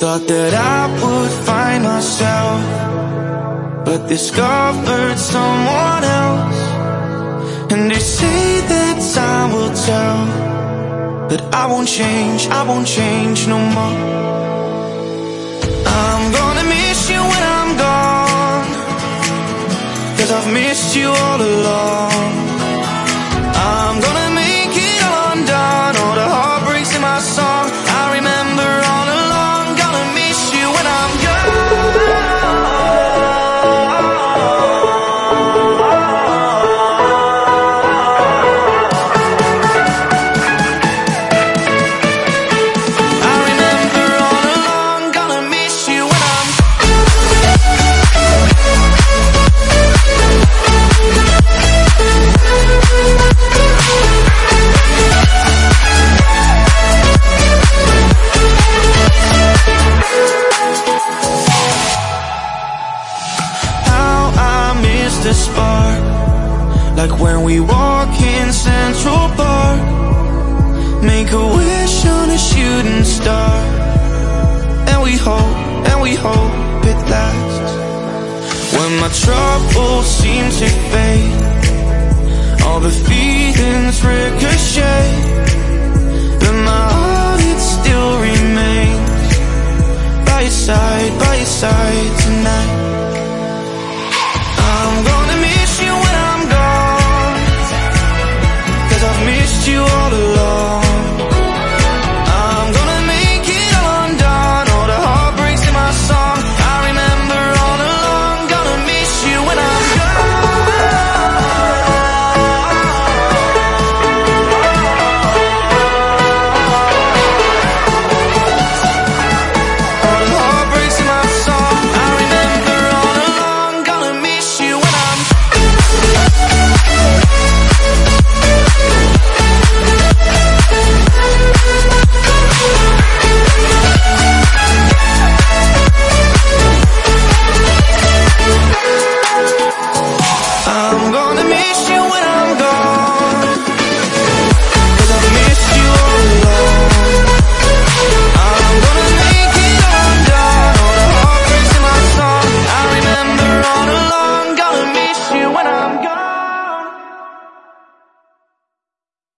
Thought that I would find myself But discovered someone else. And they say that time will tell But I won't change, I won't change no more. I'm gonna miss you when I'm gone Cause I've missed you all along spark Like when we walk in Central Park. Make a wish on a shooting star. And we hope, and we hope it lasts. When my troubles seem to fade All the feelings ricochet. But my heart, it still remains. By your side, by your side tonight.